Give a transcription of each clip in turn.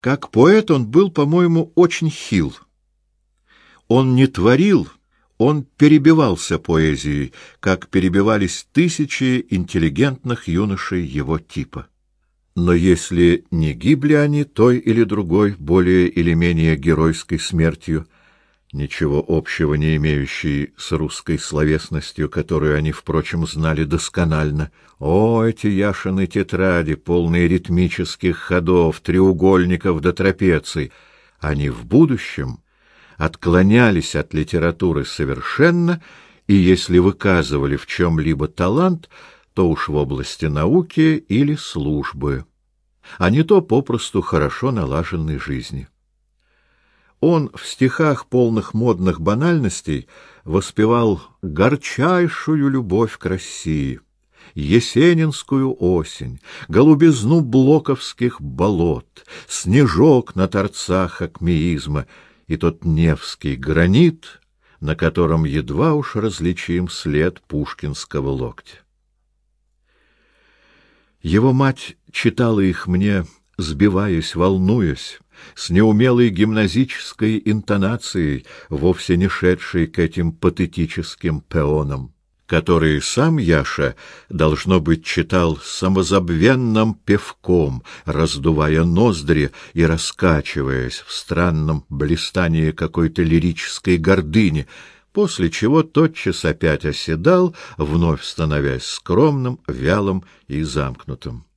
Как поэт он был, по-моему, очень хил. Он не творил, он перебивался поэзией, как перебивались тысячи интеллигентных юношей его типа. Но если не гибли они той или другой, более или менее геройской смертью, ничего общего не имеющей с русской словесностью, которую они, впрочем, знали досконально. О, эти Яшины тетради, полные ритмических ходов, треугольников до трапеций! Они в будущем отклонялись от литературы совершенно, и если выказывали в чем-либо талант, то уж в области науки или службы, а не то попросту хорошо налаженной жизни. Он в стихах полных модных банальностей воспевал горчайшую любовь к России, есенинскую осень, голубизну блоковских болот, снежок на торцах акмеизма — и тот Невский гранит, на котором едва уж различим след пушкинского локтя. Его мать читала их мне, сбиваясь, волнуясь, с неумелой гимназической интонацией, вовсе не шедшей к этим патетическим пеонам которые сам Яша, должно быть, читал самозабвенным певком, раздувая ноздри и раскачиваясь в странном блистании какой-то лирической гордыни, после чего тотчас опять оседал, вновь становясь скромным, вялым и замкнутым.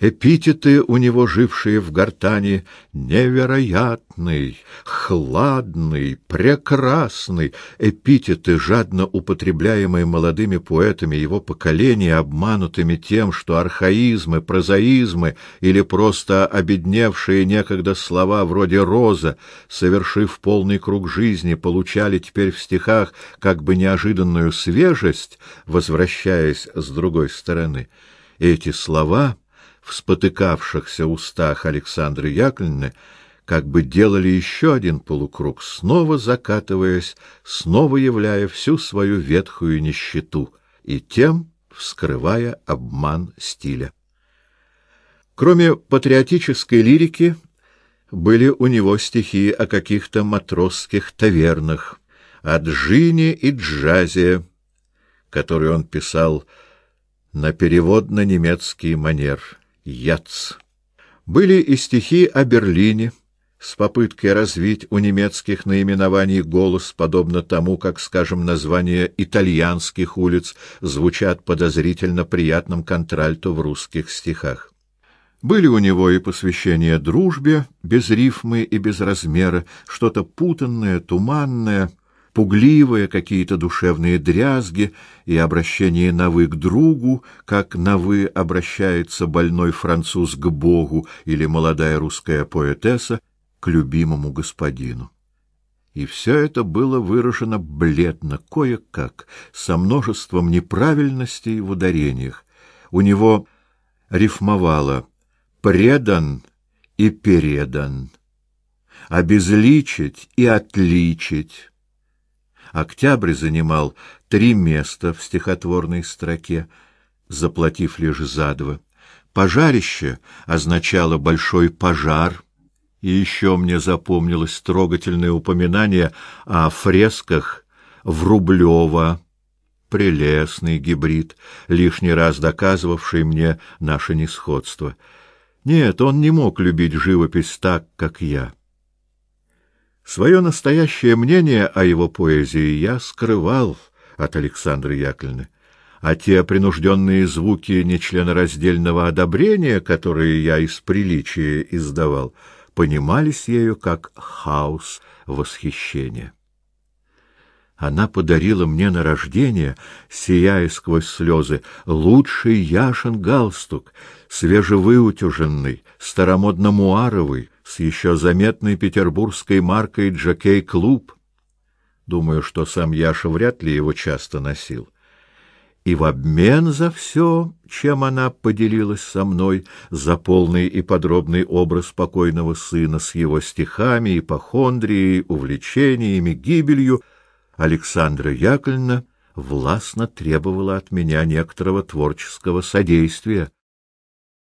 Эпитеты у него, жившие в гортани, невероятный, хладный, прекрасный, эпитеты, жадно употребляемые молодыми поэтами его поколения, обманутыми тем, что архаизмы, прозаизмы или просто обедневшие некогда слова вроде «роза», совершив полный круг жизни, получали теперь в стихах как бы неожиданную свежесть, возвращаясь с другой стороны. Эти слова — в спотыкавшихся устах Александры Яковлевны как бы делали еще один полукруг, снова закатываясь, снова являя всю свою ветхую нищету и тем вскрывая обман стиля. Кроме патриотической лирики, были у него стихи о каких-то матросских тавернах, о джине и джазе, которые он писал на перевод на немецкий манер. Яц. Были и стихи о Берлине с попыткой развить у немецких наименований голос, подобно тому, как, скажем, названия итальянских улиц звучат подозрительно приятным контральто в русских стихах. Были у него и посвящения дружбе, без рифмы и без размера, что-то путанное, туманное — пугливые какие-то душевные дрязги и обращение на «вы» к другу, как на «вы» обращается больной француз к Богу или молодая русская поэтесса к любимому господину. И все это было выражено бледно, кое-как, со множеством неправильностей в ударениях. У него рифмовало «предан» и «передан», «обезличить» и «отличить», Октябрь занимал три места в стихотворной строке, заплатив лишь за два. Пожарище означало большой пожар, и еще мне запомнилось трогательное упоминание о фресках в Рублево, прелестный гибрид, лишний раз доказывавший мне наше несходство. Нет, он не мог любить живопись так, как я. Свое настоящее мнение о его поэзии я скрывал от Александры Яковлевны, а те принужденные звуки нечленораздельного одобрения, которые я из приличия издавал, понимались ею как хаос восхищения. Она подарила мне на рождение, сияя сквозь слезы, лучший Яшин галстук, свежевыутюженный, старомодно-муаровый, с еще заметной петербургской маркой «Джокей Клуб». Думаю, что сам Яша вряд ли его часто носил. И в обмен за все, чем она поделилась со мной, за полный и подробный образ покойного сына с его стихами, ипохондрией, увлечениями, гибелью, Александра Яковлевна властно требовала от меня некоторого творческого содействия.